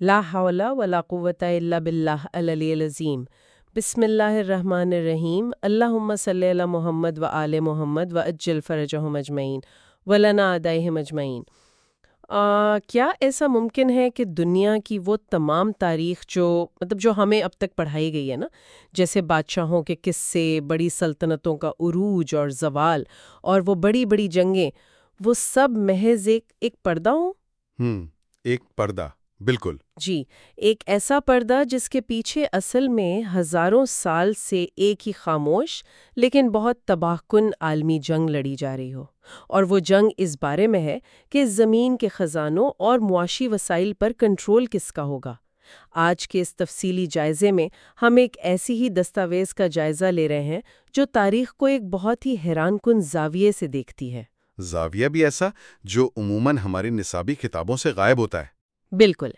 لا حول ولا قوت الا باللہ العلی العظیم۔ بسم اللہ الرحمن الرحیم۔ اللہم صلی علی محمد و آل محمد و اجل فرجہم اجمعین۔ ولنا ادائہم اجمعین۔ آ، کیا ایسا ممکن ہے کہ دنیا کی وہ تمام تاریخ جو مطلب جو ہمیں اب تک پڑھائی گئی ہے نا جیسے بادشاہوں کے قصے بڑی سلطنتوں کا عروج اور زوال اور وہ بڑی بڑی جنگیں وہ سب محض ایک ایک پردہ ہوں؟ ہم ایک پردہ۔ بالکل۔ جی ایک ایسا پردہ جس کے پیچھے اصل میں ہزاروں سال سے ایک ہی خاموش لیکن بہت تباہ کن عالمی جنگ لڑی جا رہی ہو۔ اور وہ جنگ اس بارے میں ہے کہ زمین کے خزانوں اور معاشی وسائل پر کنٹرول کس کا ہوگا۔ آج کے اس تفصیلی جائزے میں ہم ایک ایسی ہی دستاویز کا جائزہ لے رہے ہیں جو تاریخ کو ایک بہت ہی حیران کن زاویے سے دیکھتی ہے۔ زاویہ بھی ایسا جو عموماً ہماری نصابی کتابوں سے غائب ہوتا ہے۔ بالکل۔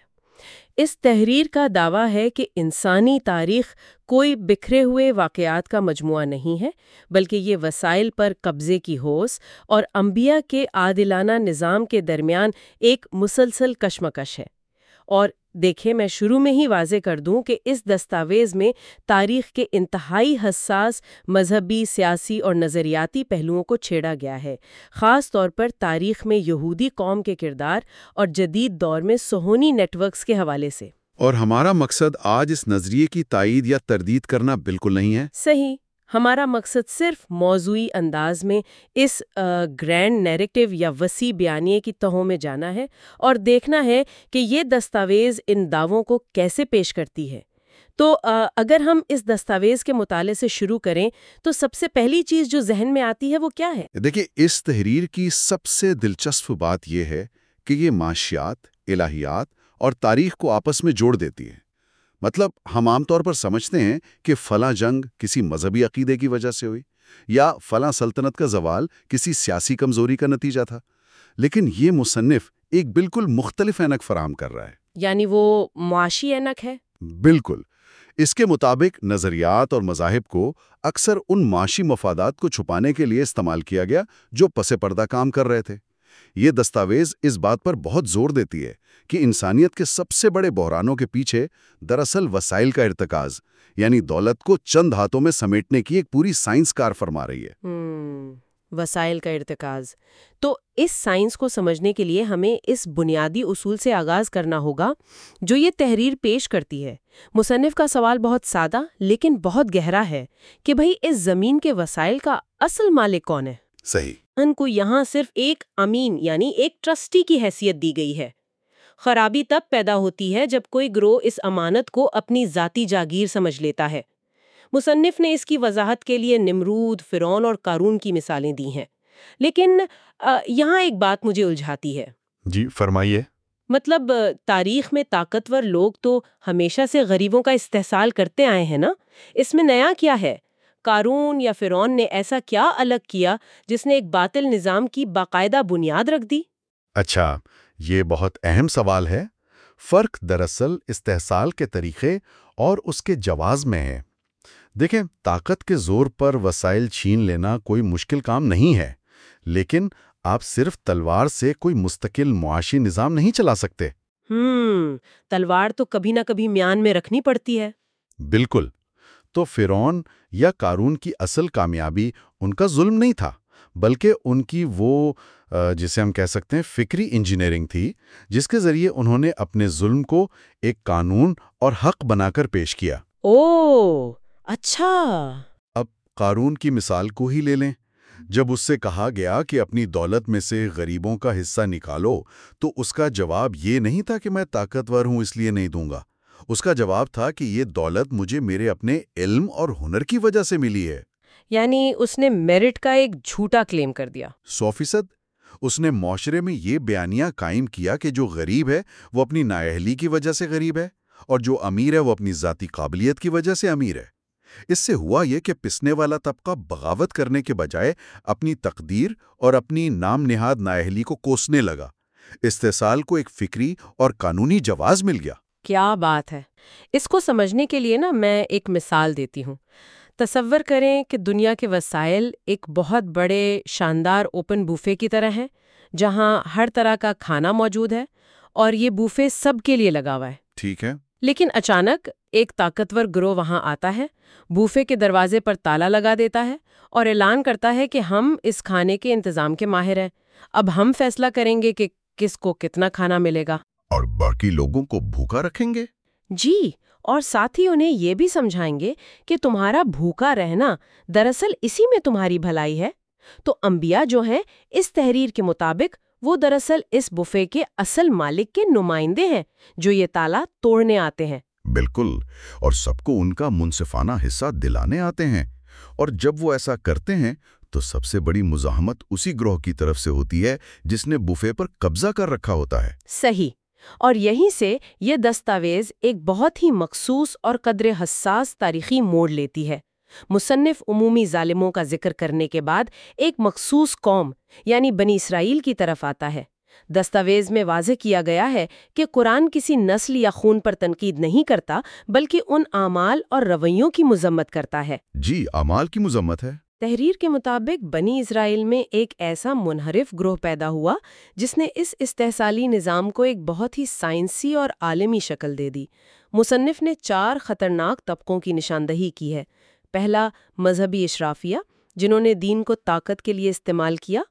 اس تحریر کا دعویٰ ہے کہ انسانی تاریخ کوئی بکھرے ہوئے واقعات کا مجموعہ نہیں ہے، بلکہ یہ وسائل پر قبضے کی ہوس اور انبیاء کے عادلانہ نظام کے درمیان ایک مسلسل کشمکش ہے۔ اور دیکھیں میں شروع میں ہی واضح کر دوں کہ اس دستاویز میں تاریخ کے انتہائی حساس مذہبی سیاسی اور نظریاتی پہلوؤں کو چھیڑا گیا ہے خاص طور پر تاریخ میں یہودی قوم کے کردار اور جدید دور میں سہونی نیٹ ورکس کے حوالے سے۔ اور ہمارا مقصد آج اس نظریے کی تائید یا تردید کرنا بالکل نہیں ہے؟ صحیح۔ ہمارا مقصد صرف موضوعی انداز میں اس گرینڈ نیریٹو یا وسیع بیانیے کی تہوں میں جانا ہے اور دیکھنا ہے کہ یہ دستاویز ان دعووں کو کیسے پیش کرتی ہے۔ تو آ، اگر ہم اس دستاویز کے مطالعے سے شروع کریں تو سب سے پہلی چیز جو ذہن میں آتی ہے وہ کیا ہے؟ دیکھیں اس تحریر کی سب سے دلچسپ بات یہ ہے کہ یہ معاشیات الہیات اور تاریخ کو آپس میں جوڑ دیتی ہے۔ مطلب ہم عام طور پر سمجھتے ہیں کہ فلاں جنگ کسی مذہبی عقیدے کی وجہ سے ہوئی یا فلاں سلطنت کا زوال کسی سیاسی کمزوری کا نتیجہ تھا۔ لیکن یہ مصنف ایک بالکل مختلف اینک فراہم کر رہا ہے۔ یعنی وہ معاشی اینک ہے؟ بالکل۔ اس کے مطابق نظریات اور مذاہب کو اکثر ان معاشی مفادات کو چھپانے کے لیے استعمال کیا گیا جو پس پردہ کام کر رہے تھے۔ یہ دستاویز اس بات پر بہت زور دیتی ہے کہ انسانیت کے سب سے بڑے بحرانوں کے پیچھے دراصل وسائل کا ارتکاز یعنی دولت کو چند ہاتھوں میں سمیٹنے کی ایک پوری سائنس کار فرما رہی ہے۔ وسائل کا ارتکاز۔ تو اس سائنس کو سمجھنے کے لیے ہمیں اس بنیادی اصول سے آغاز کرنا ہوگا جو یہ تحریر پیش کرتی ہے۔ مصنف کا سوال بہت سادہ لیکن بہت گہرا ہے کہ بھئی اس زمین کے وسائل کا اصل مالک کون ہے؟ صحیح۔ ان کو یہاں صرف ایک امین یعنی ایک ٹرسٹی کی حیثیت دی گئی ہے۔ خرابی تب پیدا ہوتی ہے جب کوئی گروہ اس امانت کو اپنی ذاتی جاگیر سمجھ لیتا ہے۔ مصنف نے اس کی وضاحت کے لیے نمرود فرعون اور قارون کی مثالیں دی ہیں۔ لیکن آ، یہاں ایک بات مجھے الجھاتی ہے۔ جی فرمائیے۔ مطلب تاریخ میں طاقتور لوگ تو ہمیشہ سے غریبوں کا استحصال کرتے آئے ہیں نا؟ اس میں نیا کیا ہے؟ قارون یا فرعون نے ایسا کیا الگ کیا جس نے ایک باطل نظام کی باقاعدہ بنیاد رکھ دی؟ اچھا یہ بہت اہم سوال ہے۔ فرق دراصل استحصال کے طریقے اور اس کے جواز میں ہے۔ دیکھیں طاقت کے زور پر وسائل چھین لینا کوئی مشکل کام نہیں ہے لیکن آپ صرف تلوار سے کوئی مستقل معاشی نظام نہیں چلا سکتے۔ ہم تلوار تو کبھی نہ کبھی میان میں رکھنی پڑتی ہے۔ بالکل۔ تو فرعون یا قارون کی اصل کامیابی ان کا ظلم نہیں تھا بلکہ ان کی وہ جسے ہم کہہ سکتے ہیں فکری انجینئرنگ تھی جس کے ذریعے انہوں نے اپنے ظلم کو ایک قانون اور حق بنا کر پیش کیا۔ او اچھا۔ اب قارون کی مثال کو ہی لے لیں۔ جب اس سے کہا گیا کہ اپنی دولت میں سے غریبوں کا حصہ نکالو تو اس کا جواب یہ نہیں تھا کہ میں طاقتور ہوں اس لیے نہیں دوں گا۔ اس کا جواب تھا کہ یہ دولت مجھے میرے اپنے علم اور ہنر کی وجہ سے ملی ہے۔ یعنی اس نے میرٹ کا ایک جھوٹا کلیم کر دیا۔ سو فیصد۔ اس نے معاشرے میں یہ بیانیہ قائم کیا کہ جو غریب ہے وہ اپنی نااہلی کی وجہ سے غریب ہے اور جو امیر ہے وہ اپنی ذاتی قابلیت کی وجہ سے امیر ہے۔ اس سے ہوا یہ کہ پسنے والا طبقہ بغاوت کرنے کے بجائے اپنی تقدیر اور اپنی نام نہاد نااہلی کو کوسنے لگا۔ استحصال کو ایک فکری اور قانونی جواز مل گیا۔ کیا بات ہے۔ اس کو سمجھنے کے لیے نا میں ایک مثال دیتی ہوں۔ تصور کریں کہ دنیا کے وسائل ایک بہت بڑے شاندار اوپن بوفے کی طرح ہیں جہاں ہر طرح کا کھانا موجود ہے اور یہ بوفے سب کے لیے لگا ہوا ہے۔ ٹھیک ہے۔ لیکن اچانک ایک طاقتور گروہ وہاں آتا ہے بوفے کے دروازے پر تالا لگا دیتا ہے اور اعلان کرتا ہے کہ ہم اس کھانے کے انتظام کے ماہر ہیں۔ اب ہم فیصلہ کریں گے کہ کس کو کتنا کھانا ملے گا۔ اور باقی لوگوں کو بھوکا رکھیں گے؟ جی اور ساتھ ہی انہیں یہ بھی سمجھائیں گے کہ تمہارا بھوکا رہنا دراصل اسی میں تمہاری بھلائی ہے۔ تو انبیاء جو ہیں اس تحریر کے مطابق وہ دراصل اس بفے کے اصل مالک کے نمائندے ہیں جو یہ تالا توڑنے آتے ہیں۔ بالکل اور سب کو ان کا منصفانہ حصہ دلانے آتے ہیں۔ اور جب وہ ایسا کرتے ہیں تو سب سے بڑی مزاحمت اسی گروہ کی طرف سے ہوتی ہے جس نے بفے پر قبضہ کر رکھا ہوتا ہے۔ صحیح اور یہیں سے یہ دستاویز ایک بہت ہی مخصوص اور قدر حساس تاریخی موڑ لیتی ہے۔ مصنف عمومی ظالموں کا ذکر کرنے کے بعد ایک مخصوص قوم یعنی بنی اسرائیل کی طرف آتا ہے۔ دستاویز میں واضح کیا گیا ہے کہ قرآن کسی نسل یا خون پر تنقید نہیں کرتا، بلکہ ان اعمال اور رویوں کی مذمت کرتا ہے۔ جی اعمال کی مذمت ہے۔ تحریر کے مطابق بنی اسرائیل میں ایک ایسا منحرف گروہ پیدا ہوا جس نے اس استحصالی نظام کو ایک بہت ہی سائنسی اور عالمی شکل دے دی۔ مصنف نے چار خطرناک طبقوں کی نشاندہی کی ہے۔ پہلا، مذہبی اشرافیہ، جنہوں نے دین کو طاقت کے لیے استعمال کیا۔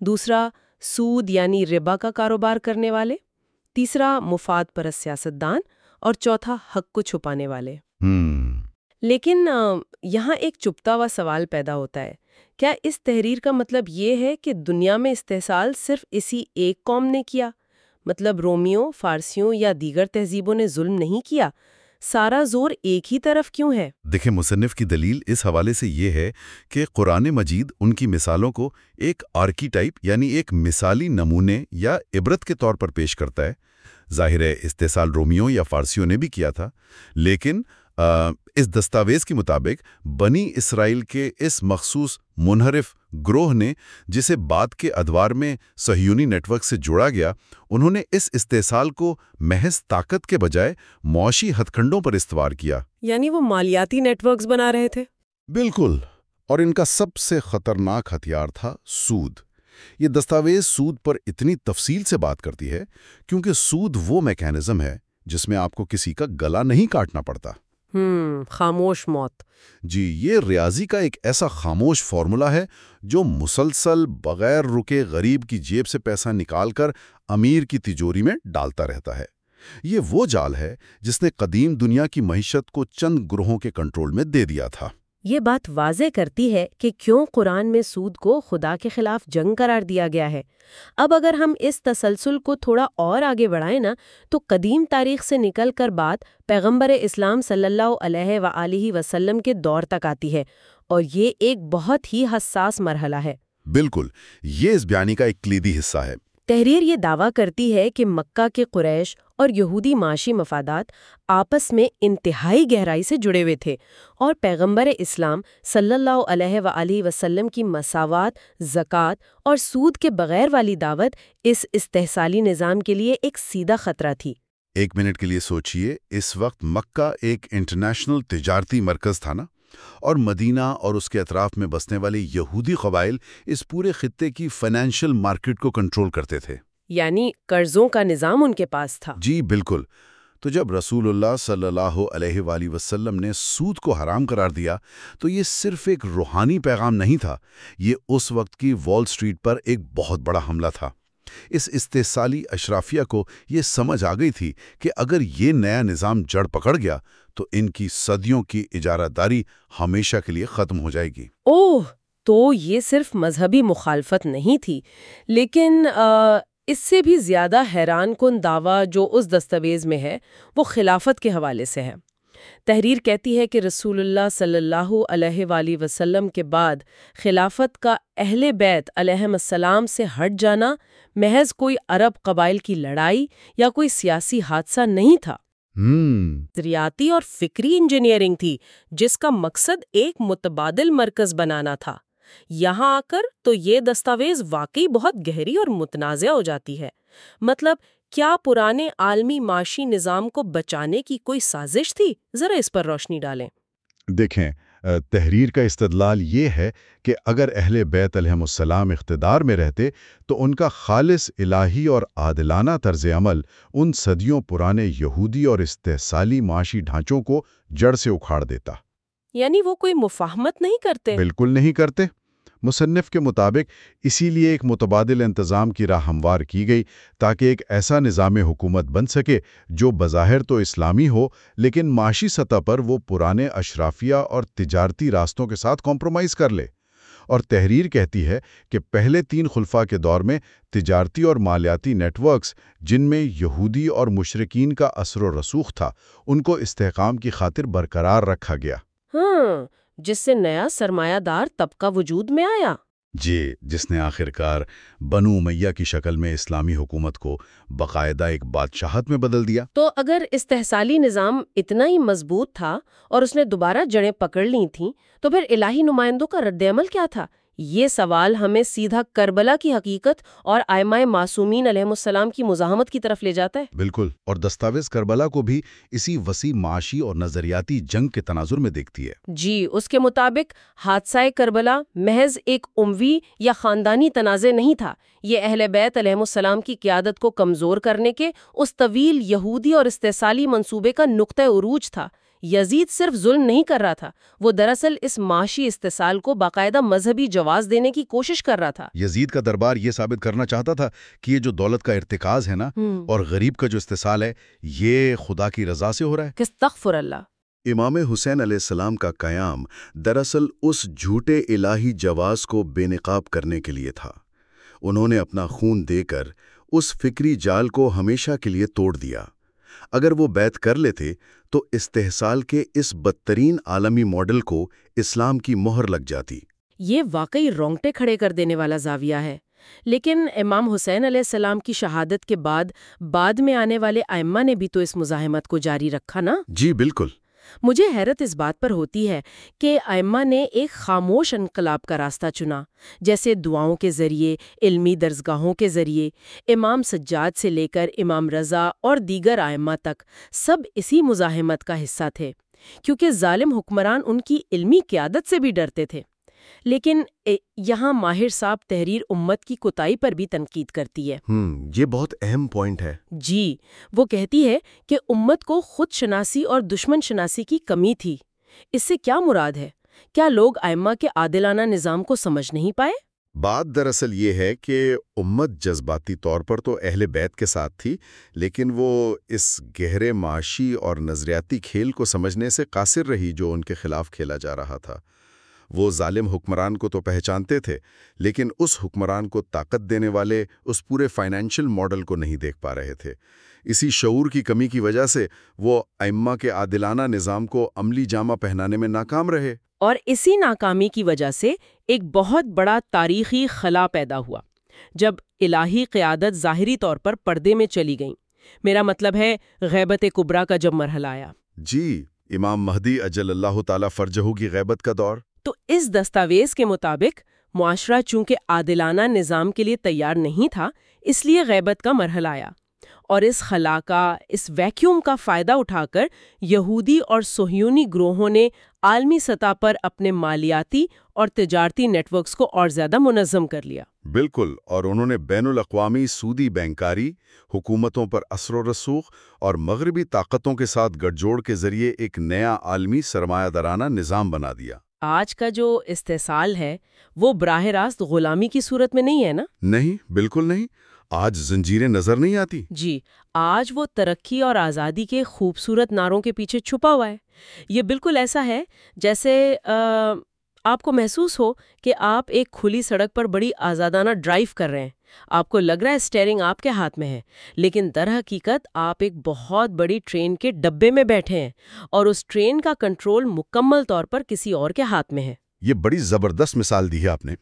دوسرا، سود یعنی ربا کا کاروبار کرنے والے۔ تیسرا، مفاد پر سیاستدان۔ اور چوتھا، حق کو چھپانے والے۔ لیکن یہاں ایک چپتا ہوا سوال پیدا ہوتا ہے۔ کیا اس تحریر کا مطلب یہ ہے کہ دنیا میں استحصال صرف اسی ایک قوم نے کیا؟ مطلب رومیوں، فارسیوں یا دیگر تہذیبوں نے ظلم نہیں کیا؟ سارا زور ایک ہی طرف کیوں ہے؟ دیکھیں، مصنف کی دلیل اس حوالے سے یہ ہے کہ قرآن مجید ان کی مثالوں کو ایک آرکی ٹائپ یعنی ایک مثالی نمونے یا عبرت کے طور پر پیش کرتا ہے۔ ظاہر ہے، استحصال رومیوں یا فارسیوں نے بھی کیا تھا، لیکن اس دستاویز کے مطابق بنی اسرائیل کے اس مخصوص منحرف گروہ نے جسے بعد کے ادوار میں سہیونی نیٹ ورک سے جوڑا گیا انہوں نے اس استحصال کو محض طاقت کے بجائے معاشی ہتھ کنڈوں پر استوار کیا۔ یعنی وہ مالیاتی نیٹ ورکس بنا رہے تھے؟ بالکل اور ان کا سب سے خطرناک ہتھیار تھا سود۔ یہ دستاویز سود پر اتنی تفصیل سے بات کرتی ہے کیونکہ سود وہ میکینزم ہے جس میں آپ کو کسی کا گلا نہیں کاٹنا پڑتا۔ ہم خاموش موت۔ جی یہ ریاضی کا ایک ایسا خاموش فارمولا ہے جو مسلسل بغیر رکے غریب کی جیب سے پیسہ نکال کر امیر کی تجوری میں ڈالتا رہتا ہے۔ یہ وہ جال ہے جس نے قدیم دنیا کی معیشت کو چند گروہوں کے کنٹرول میں دے دیا تھا۔ یہ بات واضح کرتی ہے کہ کیوں قرآن میں سود کو خدا کے خلاف جنگ قرار دیا گیا ہے۔ اب اگر ہم اس تسلسل کو تھوڑا اور آگے بڑھائیں نا، تو قدیم تاریخ سے نکل کر بات پیغمبر اسلام صلی اللہ علیہ و وسلم کے دور تک آتی ہے، اور یہ ایک بہت ہی حساس مرحلہ ہے۔ بالکل، یہ اس بیانی کا ایک کلیدی حصہ ہے۔ تحریر یہ دعویٰ کرتی ہے کہ مکہ کے قریش اور یہودی معاشی مفادات آپس میں انتہائی گہرائی سے جڑے ہوئے تھے اور پیغمبر اسلام صلی اللہ علیہ و وسلم کی مساوات، زکوٰۃ اور سود کے بغیر والی دعوت اس استحصالی نظام کے لیے ایک سیدھا خطرہ تھی۔ ایک منٹ کے لیے سوچئے، اس وقت مکہ ایک انٹرنیشنل تجارتی مرکز تھا نا؟ اور مدینہ اور اس کے اطراف میں بسنے والے یہودی قبائل اس پورے خطے کی فائنینشیل مارکیٹ کو کنٹرول کرتے تھے۔ یعنی قرضوں کا نظام ان کے پاس تھا۔ جی بالکل۔ تو جب رسول اللہ صلی اللہ علیہ وآلہ وسلم نے سود کو حرام قرار دیا تو یہ صرف ایک روحانی پیغام نہیں تھا یہ اس وقت کی وال سٹریٹ پر ایک بہت بڑا حملہ تھا۔ اس استحصالی اشرافیہ کو یہ سمجھ آ گئی تھی کہ اگر یہ نیا نظام جڑ پکڑ گیا تو ان کی صدیوں کی اجارہ داری ہمیشہ کے لیے ختم ہو جائے گی۔ اوہ، تو یہ صرف مذہبی مخالفت نہیں تھی، لیکن اس سے بھی زیادہ حیران کن دعویٰ جو اس دستاویز میں ہے، وہ خلافت کے حوالے سے ہے۔ تحریر کہتی ہے کہ رسول اللہ صلی اللہ علیہ وآلہ وسلم کے بعد خلافت کا اہل بیت علیہ السلام سے ہٹ جانا، محض کوئی عرب قبائل کی لڑائی یا کوئی سیاسی حادثہ نہیں تھا۔ نظریاتی اور فکری انجینئرنگ تھی جس کا مقصد ایک متبادل مرکز بنانا تھا۔ یہاں آ کر تو یہ دستاویز واقعی بہت گہری اور متنازع ہو جاتی ہے۔ مطلب کیا پرانے عالمی معاشی نظام کو بچانے کی کوئی سازش تھی؟ ذرا اس پر روشنی ڈالیں۔ دیکھیں تحریر کا استدلال یہ ہے کہ اگر اہل بیت علیہم السلام اقتدار میں رہتے تو ان کا خالص الہی اور عادلانہ طرز عمل ان صدیوں پرانے یہودی اور استحصالی معاشی ڈھانچوں کو جڑ سے اکھاڑ دیتا۔ یعنی وہ کوئی مفاہمت نہیں کرتے؟ بالکل نہیں کرتے۔ مصنف کے مطابق اسی لیے ایک متبادل انتظام کی راہ ہموار کی گئی تاکہ ایک ایسا نظام حکومت بن سکے جو بظاہر تو اسلامی ہو لیکن معاشی سطح پر وہ پرانے اشرافیہ اور تجارتی راستوں کے ساتھ کمپرومائز کر لے۔ اور تحریر کہتی ہے کہ پہلے تین خلفاء کے دور میں تجارتی اور مالیاتی نیٹ ورکس جن میں یہودی اور مشرقین کا اثر و رسوخ تھا، ان کو استحکام کی خاطر برقرار رکھا گیا۔ ہاں جس سے نیا سرمایہ دار طبقہ وجود میں آیا۔ جی جس نے آخر کار بنو میہ کی شکل میں اسلامی حکومت کو باقاعدہ ایک بادشاہت میں بدل دیا۔ تو اگر استحصالی نظام اتنا ہی مضبوط تھا اور اس نے دوبارہ جڑیں پکڑ لی تھیں تو پھر الہی نمائندوں کا رد عمل کیا تھا؟ یہ سوال ہمیں سیدھا کربلا کی حقیقت اور آئمہ معصومین علیہ السلام کی مزاحمت کی طرف لے جاتا ہے۔ بالکل اور دستاویز کربلا کو بھی اسی وسیع معاشی اور نظریاتی جنگ کے تناظر میں دیکھتی ہے۔ جی اس کے مطابق حادثہ کربلا محض ایک اموی یا خاندانی تنازع نہیں تھا۔ یہ اہل بیت علیہ السلام کی قیادت کو کمزور کرنے کے اس طویل یہودی اور استحصالی منصوبے کا نقطۂ عروج تھا۔ یزید صرف ظلم نہیں کر رہا تھا وہ دراصل اس معاشی استحصال کو باقاعدہ مذہبی جواز دینے کی کوشش کر رہا تھا۔ یزید کا دربار یہ ثابت کرنا چاہتا تھا کہ یہ جو دولت کا ارتکاز ہے نا اور غریب کا جو استحصال ہے یہ خدا کی رضا سے ہو رہا ہے۔ کس تغفر اللہ۔ امام حسین علیہ السلام کا قیام دراصل اس جھوٹے الہی جواز کو بے نقاب کرنے کے لیے تھا۔ انہوں نے اپنا خون دے کر اس فکری جال کو ہمیشہ کے لیے توڑ دیا۔ اگر وہ بیت کر لیتے تو استحصال کے اس بدترین عالمی ماڈل کو اسلام کی مہر لگ جاتی۔ یہ واقعی رونگٹے کھڑے کر دینے والا زاویہ ہے۔ لیکن امام حسین علیہ السلام کی شہادت کے بعد بعد میں آنے والے ائمہ نے بھی تو اس مزاحمت کو جاری رکھا نا؟ جی بالکل۔ مجھے حیرت اس بات پر ہوتی ہے کہ ائمہ نے ایک خاموش انقلاب کا راستہ چنا، جیسے دعاؤں کے ذریعے، علمی درسگاہوں کے ذریعے۔ امام سجاد سے لے کر امام رضا اور دیگر ائمہ تک سب اسی مزاحمت کا حصہ تھے، کیونکہ ظالم حکمران ان کی علمی قیادت سے بھی ڈرتے تھے۔ لیکن یہاں ماہر صاحب تحریر امت کی کوتاہی پر بھی تنقید کرتی ہے۔ یہ بہت اہم پوائنٹ ہے۔ جی وہ کہتی ہے کہ امت کو خود شناسی اور دشمن شناسی کی کمی تھی۔ اس سے کیا مراد ہے؟ کیا لوگ ائمہ کے عادلانہ نظام کو سمجھ نہیں پائے؟ بات دراصل یہ ہے کہ امت جذباتی طور پر تو اہل بیت کے ساتھ تھی لیکن وہ اس گہرے معاشی اور نظریاتی کھیل کو سمجھنے سے قاصر رہی جو ان کے خلاف کھیلا جا رہا تھا۔ وہ ظالم حکمران کو تو پہچانتے تھے لیکن اس حکمران کو طاقت دینے والے اس پورے فائنینشل ماڈل کو نہیں دیکھ پا رہے تھے۔ اسی شعور کی کمی کی وجہ سے وہ ائمہ کے عادلانہ نظام کو عملی جامہ پہنانے میں ناکام رہے۔ اور اسی ناکامی کی وجہ سے ایک بہت بڑا تاریخی خلا پیدا ہوا جب الہی قیادت ظاہری طور پر پردے میں چلی گئیں۔ میرا مطلب ہے غیبت کبرا کا جب مرحلہ آیا۔ جی امام مہدی اجل اللہ تعالی فرجہو کی غیبت کا دور۔ تو اس دستاویز کے مطابق، معاشرہ چونکہ عادلانہ نظام کے لیے تیار نہیں تھا، اس لیے غیبت کا مرحلہ آیا۔ اور اس خلا کا، اس ویکیوم کا فائدہ اٹھا کر یہودی اور سہیونی گروہوں نے عالمی سطح پر اپنے مالیاتی اور تجارتی نیٹ ورکس کو اور زیادہ منظم کر لیا۔ بالکل، اور انہوں نے بین الاقوامی سودی بینکاری، حکومتوں پر اثر و رسوخ اور مغربی طاقتوں کے ساتھ گٹھ جوڑ کے ذریعے ایک نیا عالمی سرمایہ دارانہ نظام بنا دیا۔ آج کا جو استحصال ہے وہ براہ راست غلامی کی صورت میں نہیں ہے نا؟ نہیں بالکل نہیں۔ آج زنجیریں نظر نہیں آتی۔ جی آج وہ ترقی اور آزادی کے خوبصورت نعروں کے پیچھے چھپا ہوا ہے۔ یہ بالکل ایسا ہے جیسے آپ کو محسوس ہو کہ آپ ایک کھلی سڑک پر بڑی آزادانہ ڈرائیو کر رہے ہیں۔ آپ کو لگ رہا ہے اسٹیئرنگ آپ کے ہاتھ میں ہے لیکن در حقیقت آپ ایک بہت بڑی ٹرین کے ڈبے میں بیٹھے ہیں اور اس ٹرین کا کنٹرول مکمل طور پر کسی اور کے ہاتھ میں ہے۔ یہ بڑی زبردست مثال دی ہے آپ نے۔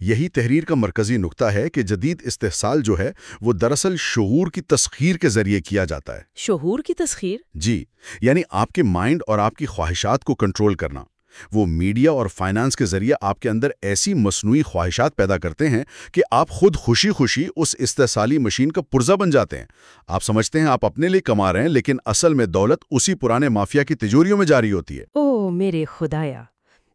یہی تحریر کا مرکزی نقطہ ہے کہ جدید استحصال جو ہے وہ دراصل شعور کی تسخیر کے ذریعے کیا جاتا ہے۔ شعور کی تسخیر؟ جی یعنی آپ کے مائنڈ اور آپ کی خواہشات کو کنٹرول کرنا۔ وہ میڈیا اور فائنانس کے ذریعے آپ کے اندر ایسی مصنوعی خواہشات پیدا کرتے ہیں کہ آپ خود خوشی خوشی اس استحصالی مشین کا پرزہ بن جاتے ہیں۔ آپ سمجھتے ہیں آپ اپنے لیے کما رہے ہیں، لیکن اصل میں دولت اسی پرانے مافیا کی تجوریوں میں جاری ہوتی ہے۔ او میرے خدایا،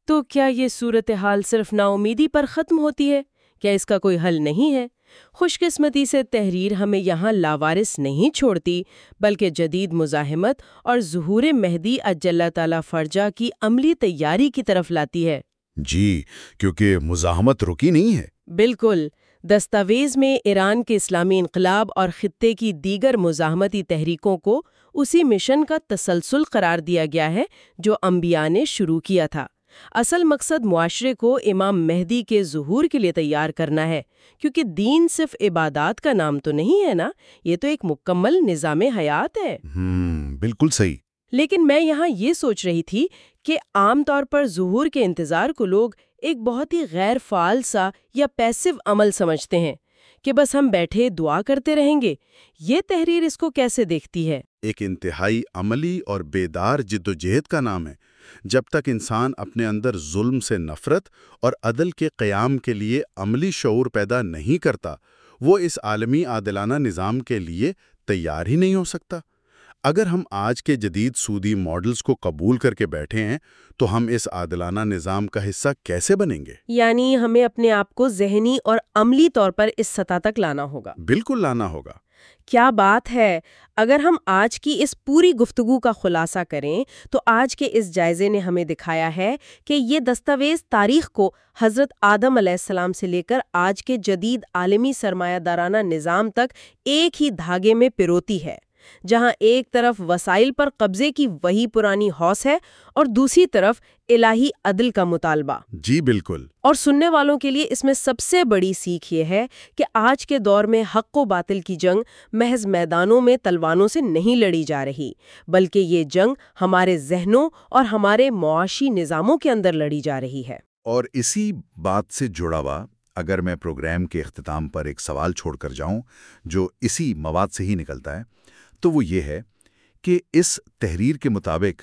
تو کیا یہ صورتحال صرف نا امیدی پر ختم ہوتی ہے؟ کیا اس کا کوئی حل نہیں ہے؟ خوش قسمتی سے تحریر ہمیں یہاں لاوارس نہیں چھوڑتی بلکہ جدید مزاحمت اور ظہور مہدی اجل تعالی فرجا کی عملی تیاری کی طرف لاتی ہے۔ جی کیونکہ مزاحمت رکی نہیں ہے۔ بالکل۔ دستاویز میں ایران کے اسلامی انقلاب اور خطے کی دیگر مزاحمتی تحریکوں کو اسی مشن کا تسلسل قرار دیا گیا ہے جو انبیاء نے شروع کیا تھا۔ اصل مقصد معاشرے کو امام مہدی کے ظہور کے لیے تیار کرنا ہے کیونکہ دین صرف عبادات کا نام تو نہیں ہے نا؟ یہ تو ایک مکمل نظام حیات ہے۔ ہم بالکل صحیح۔ لیکن میں یہاں یہ سوچ رہی تھی کہ عام طور پر ظہور کے انتظار کو لوگ ایک بہت ہی غیر فعال سا یا پیسو عمل سمجھتے ہیں کہ بس ہم بیٹھے دعا کرتے رہیں گے۔ یہ تحریر اس کو کیسے دیکھتی ہے؟ ایک انتہائی عملی اور بیدار جد و جہد کا نام ہے۔ جب تک انسان اپنے اندر ظلم سے نفرت اور عدل کے قیام کے لیے عملی شعور پیدا نہیں کرتا، وہ اس عالمی عادلانہ نظام کے لیے تیار ہی نہیں ہو سکتا۔ اگر ہم آج کے جدید سودی ماڈلز کو قبول کر کے بیٹھے ہیں تو ہم اس عادلانہ نظام کا حصہ کیسے بنیں گے؟ یعنی ہمیں اپنے آپ کو ذہنی اور عملی طور پر اس سطح تک لانا ہوگا۔ بالکل لانا ہوگا۔ کیا بات ہے؟ اگر ہم آج کی اس پوری گفتگو کا خلاصہ کریں تو آج کے اس جائزے نے ہمیں دکھایا ہے کہ یہ دستاویز تاریخ کو حضرت آدم علیہ السلام سے لے کر آج کے جدید عالمی سرمایہ دارانہ نظام تک ایک ہی دھاگے میں پیروتی ہے۔ جہاں ایک طرف وسائل پر قبضے کی وہی پرانی حوث ہے اور دوسری طرف الہی عدل کا مطالبہ۔ جی بالکل۔ اور سننے والوں کے لیے اس میں سب سے بڑی سیکھ یہ ہے کہ آج کے دور میں حق و باطل کی جنگ محض میدانوں میں تلوانوں سے نہیں لڑی جا رہی بلکہ یہ جنگ ہمارے ذہنوں اور ہمارے معاشی نظاموں کے اندر لڑی جا رہی ہے۔ اور اسی بات سے جڑا ہوا اگر میں پروگرام کے اختتام پر ایک سوال چھوڑ کر جاؤں جو اسی مواد سے ہی نکلتا ہے تو وہ یہ ہے کہ اس تحریر کے مطابق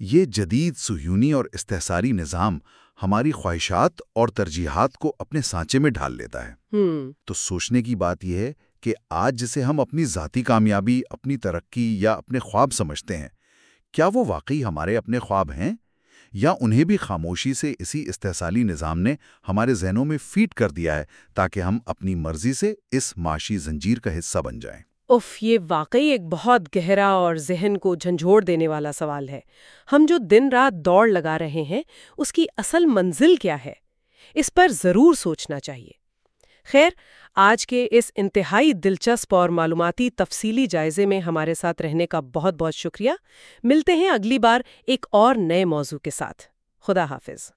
یہ جدید سہیونی اور استحصاری نظام ہماری خواہشات اور ترجیحات کو اپنے سانچے میں ڈھال لیتا ہے۔ تو سوچنے کی بات یہ ہے کہ آج جسے ہم اپنی ذاتی کامیابی اپنی ترقی یا اپنے خواب سمجھتے ہیں کیا وہ واقعی ہمارے اپنے خواب ہیں؟ یا انہیں بھی خاموشی سے اسی استحصالی نظام نے ہمارے ذہنوں میں فیٹ کر دیا ہے تاکہ ہم اپنی مرضی سے اس معاشی زنجیر کا حصہ بن جائیں؟ اف یہ واقعی ایک بہت گہرا اور ذہن کو جھنجھوڑ دینے والا سوال ہے۔ ہم جو دن رات دوڑ لگا رہے ہیں، اس کی اصل منزل کیا ہے؟ اس پر ضرور سوچنا چاہیے۔ خیر، آج کے اس انتہائی دلچسپ اور معلوماتی تفصیلی جائزے میں ہمارے ساتھ رہنے کا بہت بہت شکریہ۔ ملتے ہیں اگلی بار ایک اور نئے موضوع کے ساتھ۔ خدا حافظ۔